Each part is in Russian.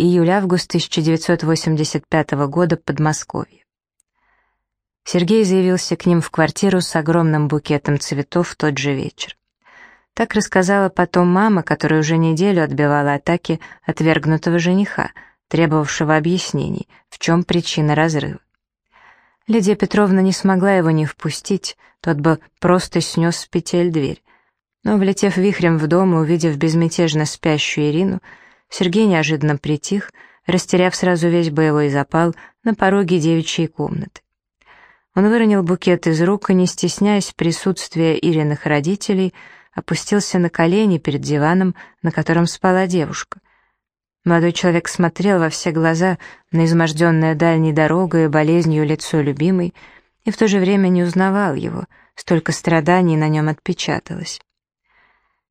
Июль-август 1985 года, Подмосковье. Сергей заявился к ним в квартиру с огромным букетом цветов в тот же вечер. Так рассказала потом мама, которая уже неделю отбивала атаки отвергнутого жениха, требовавшего объяснений, в чем причина разрыва. Лидия Петровна не смогла его не впустить, тот бы просто снес с петель дверь. Но, влетев вихрем в дом и увидев безмятежно спящую Ирину, Сергей неожиданно притих, растеряв сразу весь боевой запал на пороге девичьей комнаты. Он выронил букет из рук и, не стесняясь присутствия Ириных родителей, опустился на колени перед диваном, на котором спала девушка. Молодой человек смотрел во все глаза на изможденное дальней дорогой и болезнью лицо любимой, и в то же время не узнавал его, столько страданий на нем отпечаталось.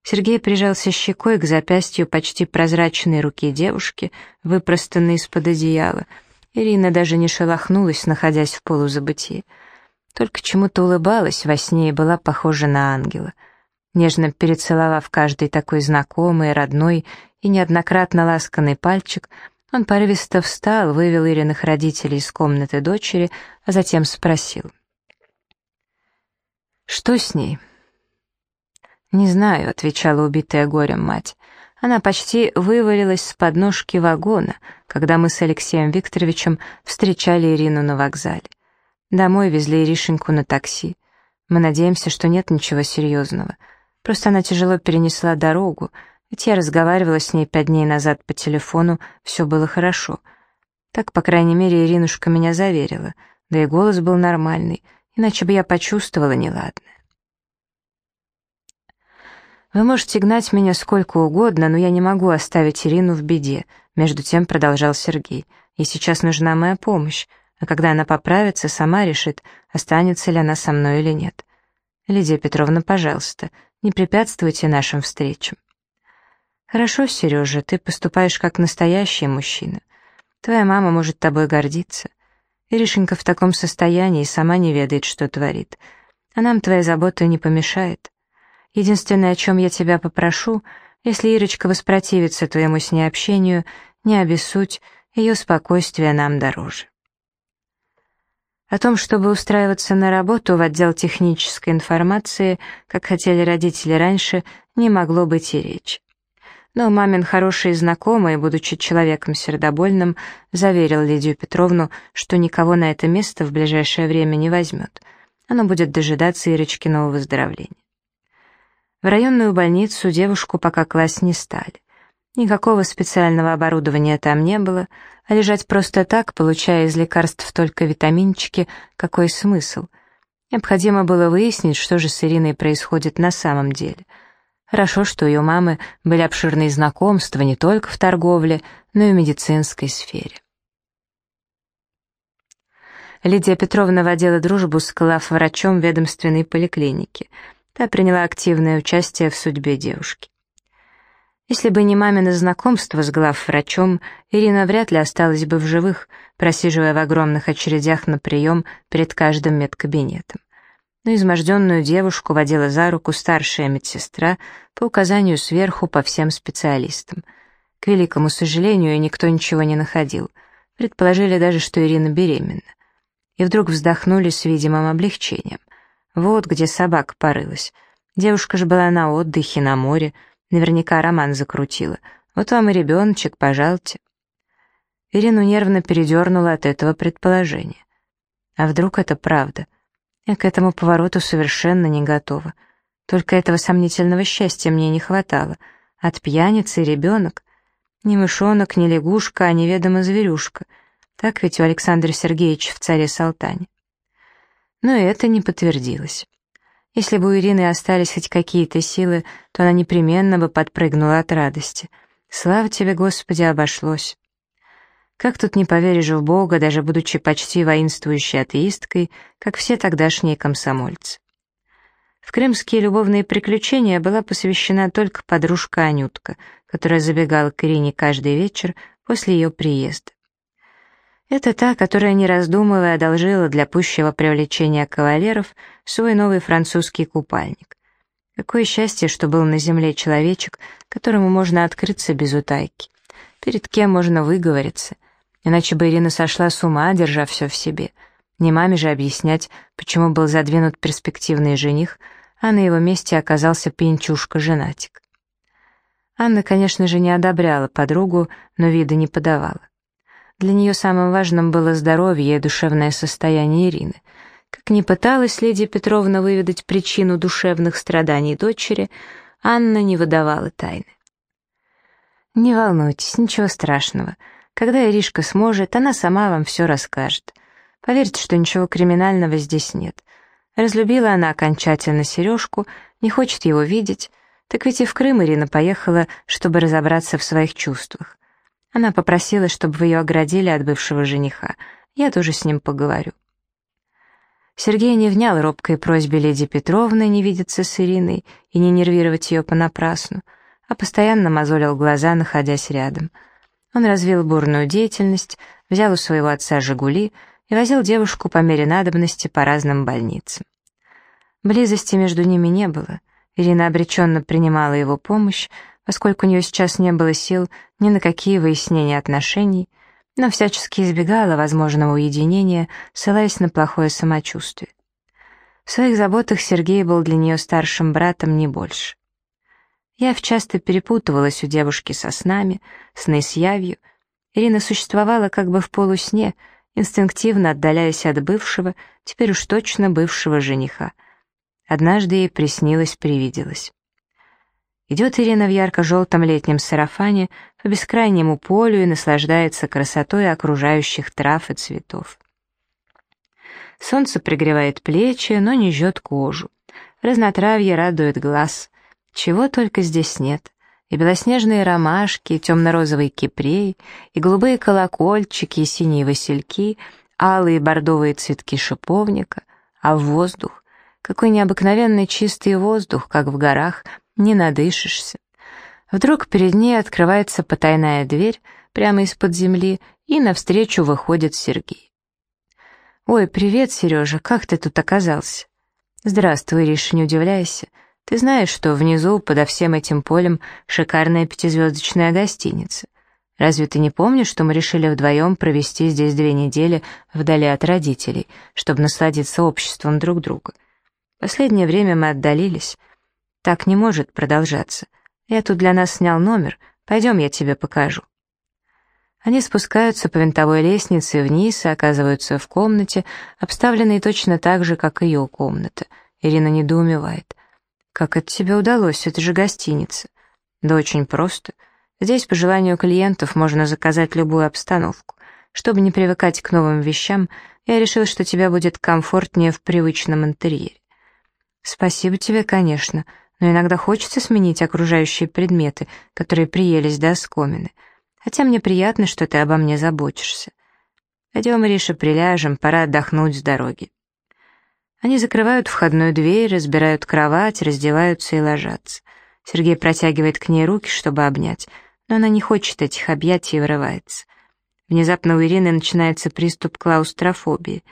Сергей прижался щекой к запястью почти прозрачной руки девушки, выпростанной из-под одеяла. Ирина даже не шелохнулась, находясь в полузабытии. Только чему-то улыбалась во сне и была похожа на ангела — Нежно перецеловав каждый такой знакомый, родной и неоднократно ласканный пальчик, он порывисто встал, вывел Ириных родителей из комнаты дочери, а затем спросил. «Что с ней?» «Не знаю», — отвечала убитая горем мать. Она почти вывалилась с подножки вагона, когда мы с Алексеем Викторовичем встречали Ирину на вокзале. Домой везли Иришеньку на такси. Мы надеемся, что нет ничего серьезного. Просто она тяжело перенесла дорогу, ведь я разговаривала с ней пять дней назад по телефону, все было хорошо. Так, по крайней мере, Иринушка меня заверила, да и голос был нормальный, иначе бы я почувствовала неладное. «Вы можете гнать меня сколько угодно, но я не могу оставить Ирину в беде», между тем продолжал Сергей. «Ей сейчас нужна моя помощь, а когда она поправится, сама решит, останется ли она со мной или нет. Лидия Петровна, пожалуйста, не препятствуйте нашим встречам. Хорошо, Сережа, ты поступаешь как настоящий мужчина. Твоя мама может тобой гордиться. Иришенька в таком состоянии и сама не ведает, что творит. А нам твоя забота не помешает. Единственное, о чем я тебя попрошу, если Ирочка воспротивится твоему с ней общению, не обессудь, ее спокойствие нам дороже. О том, чтобы устраиваться на работу в отдел технической информации, как хотели родители раньше, не могло быть и речи. Но мамин хороший знакомый, будучи человеком сердобольным, заверил Лидию Петровну, что никого на это место в ближайшее время не возьмет. Оно будет дожидаться Ирочкиного выздоровления. В районную больницу девушку пока класть не стали. Никакого специального оборудования там не было, а лежать просто так, получая из лекарств только витаминчики, какой смысл? Необходимо было выяснить, что же с Ириной происходит на самом деле. Хорошо, что у ее мамы были обширные знакомства не только в торговле, но и в медицинской сфере. Лидия Петровна водила дружбу с главврачом ведомственной поликлиники. Та приняла активное участие в судьбе девушки. Если бы не мамино знакомство с главврачом, Ирина вряд ли осталась бы в живых, просиживая в огромных очередях на прием перед каждым медкабинетом. Но изможденную девушку водила за руку старшая медсестра по указанию сверху по всем специалистам. К великому сожалению, никто ничего не находил. Предположили даже, что Ирина беременна. И вдруг вздохнули с видимым облегчением. Вот где собака порылась. Девушка же была на отдыхе, на море, Наверняка роман закрутила. Вот вам и ребеночек, пожалуйте. Ирину нервно передернула от этого предположения. А вдруг это правда? Я к этому повороту совершенно не готова. Только этого сомнительного счастья мне не хватало. От пьяницы ребенок. Ни мышонок, ни лягушка, а неведомо зверюшка. Так ведь у Александра Сергеевича в «Царе Салтане». Но это не подтвердилось. Если бы у Ирины остались хоть какие-то силы, то она непременно бы подпрыгнула от радости. Слава тебе, Господи, обошлось. Как тут не поверишь в Бога, даже будучи почти воинствующей атеисткой, как все тогдашние комсомольцы. В крымские любовные приключения была посвящена только подружка Анютка, которая забегала к Ирине каждый вечер после ее приезда. Это та, которая, не раздумывая, одолжила для пущего привлечения кавалеров свой новый французский купальник. Какое счастье, что был на земле человечек, которому можно открыться без утайки. перед кем можно выговориться. Иначе бы Ирина сошла с ума, держа все в себе. Не маме же объяснять, почему был задвинут перспективный жених, а на его месте оказался пьянчушка-женатик. Анна, конечно же, не одобряла подругу, но вида не подавала. Для нее самым важным было здоровье и душевное состояние Ирины. Как ни пыталась леди Петровна выведать причину душевных страданий дочери, Анна не выдавала тайны. «Не волнуйтесь, ничего страшного. Когда Иришка сможет, она сама вам все расскажет. Поверьте, что ничего криминального здесь нет. Разлюбила она окончательно Сережку, не хочет его видеть. Так ведь и в Крым Ирина поехала, чтобы разобраться в своих чувствах. Она попросила, чтобы ее оградили от бывшего жениха. Я тоже с ним поговорю. Сергей не внял робкой просьбе леди Петровны не видеться с Ириной и не нервировать ее понапрасну — а постоянно мозолил глаза, находясь рядом. Он развил бурную деятельность, взял у своего отца «Жигули» и возил девушку по мере надобности по разным больницам. Близости между ними не было. Ирина обреченно принимала его помощь, поскольку у нее сейчас не было сил ни на какие выяснения отношений, но всячески избегала возможного уединения, ссылаясь на плохое самочувствие. В своих заботах Сергей был для нее старшим братом не больше. Я часто перепутывалась у девушки со снами, сны с явью. Ирина существовала как бы в полусне, инстинктивно отдаляясь от бывшего, теперь уж точно бывшего жениха. Однажды ей приснилось, привиделось. Идет Ирина в ярко-желтом летнем сарафане по бескрайнему полю и наслаждается красотой окружающих трав и цветов. Солнце пригревает плечи, но не жжет кожу. Разнотравье радует глаз. Чего только здесь нет. И белоснежные ромашки, и темно-розовый кипрей, и голубые колокольчики, и синие васильки, алые бордовые цветки шиповника, а воздух, какой необыкновенный чистый воздух, как в горах, не надышишься. Вдруг перед ней открывается потайная дверь прямо из-под земли, и навстречу выходит Сергей. «Ой, привет, Сережа, как ты тут оказался?» «Здравствуй, Риша, не удивляйся. Ты знаешь, что внизу, подо всем этим полем, шикарная пятизвездочная гостиница. Разве ты не помнишь, что мы решили вдвоем провести здесь две недели вдали от родителей, чтобы насладиться обществом друг друга? Последнее время мы отдалились. Так не может продолжаться. Я тут для нас снял номер. Пойдем, я тебе покажу. Они спускаются по винтовой лестнице вниз и оказываются в комнате, обставленной точно так же, как ее комната. Ирина недоумевает. «Как это тебе удалось? Это же гостиница». «Да очень просто. Здесь, по желанию клиентов, можно заказать любую обстановку. Чтобы не привыкать к новым вещам, я решил, что тебе будет комфортнее в привычном интерьере». «Спасибо тебе, конечно, но иногда хочется сменить окружающие предметы, которые приелись до оскомины. Хотя мне приятно, что ты обо мне заботишься. Пойдем, Риша, приляжем, пора отдохнуть с дороги». Они закрывают входную дверь, разбирают кровать, раздеваются и ложатся. Сергей протягивает к ней руки, чтобы обнять, но она не хочет этих объятий и вырывается. Внезапно у Ирины начинается приступ клаустрофобии.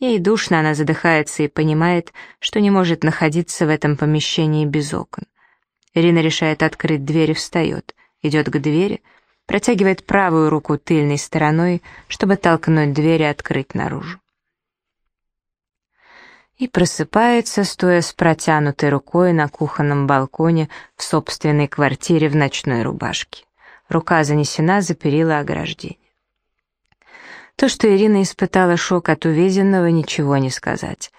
Ей душно, она задыхается и понимает, что не может находиться в этом помещении без окон. Ирина решает открыть дверь и встает, идет к двери, протягивает правую руку тыльной стороной, чтобы толкнуть дверь и открыть наружу и просыпается, стоя с протянутой рукой на кухонном балконе в собственной квартире в ночной рубашке. Рука занесена за перила ограждения. То, что Ирина испытала шок от увиденного, ничего не сказать.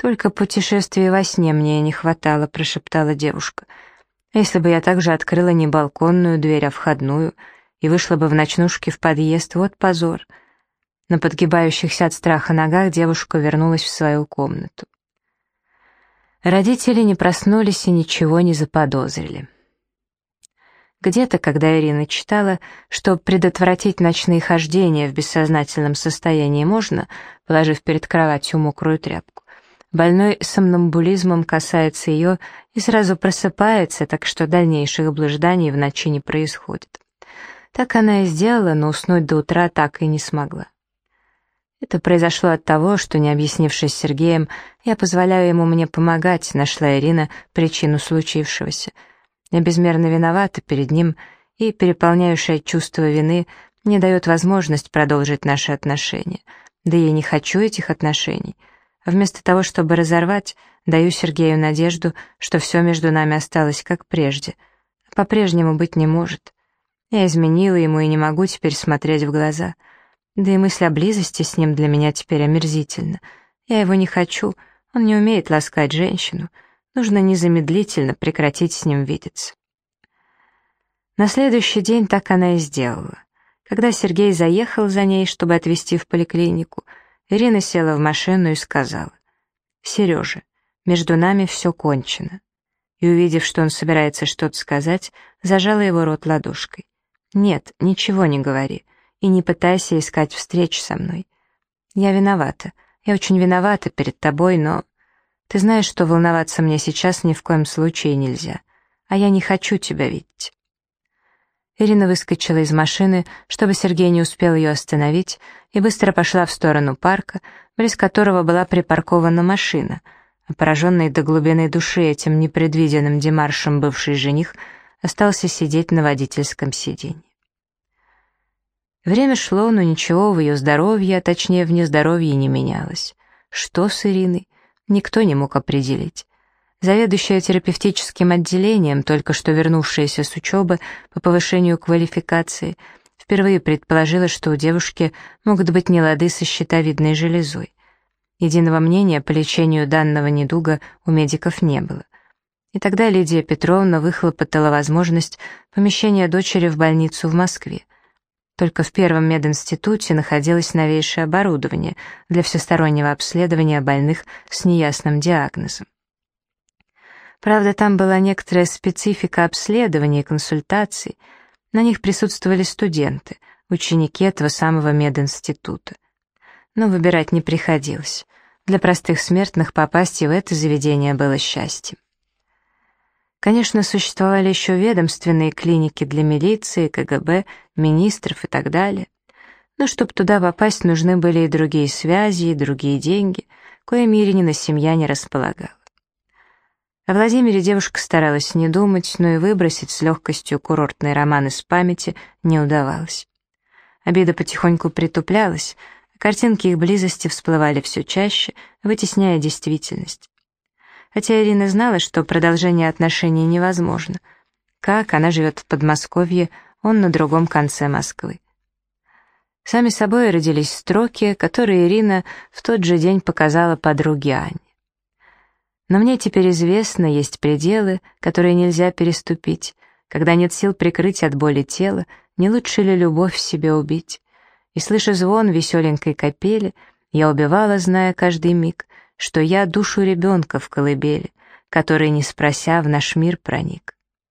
«Только путешествия во сне мне не хватало», — прошептала девушка. «Если бы я также открыла не балконную дверь, а входную, и вышла бы в ночнушке в подъезд, вот позор». На подгибающихся от страха ногах девушка вернулась в свою комнату. Родители не проснулись и ничего не заподозрили. Где-то, когда Ирина читала, что предотвратить ночные хождения в бессознательном состоянии можно, положив перед кроватью мокрую тряпку, больной сомнамбулизмом касается ее и сразу просыпается, так что дальнейших блужданий в ночи не происходит. Так она и сделала, но уснуть до утра так и не смогла. Это произошло от того, что, не объяснившись с Сергеем, я позволяю ему мне помогать, нашла Ирина причину случившегося. Я безмерно виновата перед ним и переполняющее чувство вины не дает возможность продолжить наши отношения. Да я не хочу этих отношений. Вместо того, чтобы разорвать, даю Сергею надежду, что все между нами осталось как прежде. По-прежнему быть не может. Я изменила ему и не могу теперь смотреть в глаза. Да и мысль о близости с ним для меня теперь омерзительна. Я его не хочу, он не умеет ласкать женщину. Нужно незамедлительно прекратить с ним видеться. На следующий день так она и сделала. Когда Сергей заехал за ней, чтобы отвезти в поликлинику, Ирина села в машину и сказала, «Сережа, между нами все кончено». И, увидев, что он собирается что-то сказать, зажала его рот ладошкой. «Нет, ничего не говори, и не пытайся искать встреч со мной. Я виновата, я очень виновата перед тобой, но... Ты знаешь, что волноваться мне сейчас ни в коем случае нельзя, а я не хочу тебя видеть». Ирина выскочила из машины, чтобы Сергей не успел ее остановить, и быстро пошла в сторону парка, близ которого была припаркована машина, а пораженный до глубины души этим непредвиденным демаршем бывший жених остался сидеть на водительском сиденье. Время шло, но ничего в ее здоровье, а точнее в нездоровье не менялось. Что с Ириной? Никто не мог определить. Заведующая терапевтическим отделением, только что вернувшаяся с учебы по повышению квалификации, впервые предположила, что у девушки могут быть нелады со щитовидной железой. Единого мнения по лечению данного недуга у медиков не было. И тогда Лидия Петровна выхлопотала возможность помещения дочери в больницу в Москве. Только в первом мединституте находилось новейшее оборудование для всестороннего обследования больных с неясным диагнозом. Правда, там была некоторая специфика обследования и консультаций. На них присутствовали студенты, ученики этого самого мединститута. Но выбирать не приходилось. Для простых смертных попасть и в это заведение было счастьем. Конечно, существовали еще ведомственные клиники для милиции, КГБ, министров и так далее. Но чтобы туда попасть, нужны были и другие связи, и другие деньги, коими Иринина семья не располагала. О Владимире девушка старалась не думать, но и выбросить с легкостью курортный роман из памяти не удавалось. Обида потихоньку притуплялась, а картинки их близости всплывали все чаще, вытесняя действительность. Хотя Ирина знала, что продолжение отношений невозможно. Как она живет в Подмосковье, он на другом конце Москвы. Сами собой родились строки, которые Ирина в тот же день показала подруге Ане. Но мне теперь известно, есть пределы, которые нельзя переступить. Когда нет сил прикрыть от боли тело, не лучше ли любовь себе убить? И слыша звон веселенькой капели, я убивала, зная каждый миг, что я душу ребенка в колыбели, который, не спрося, в наш мир проник.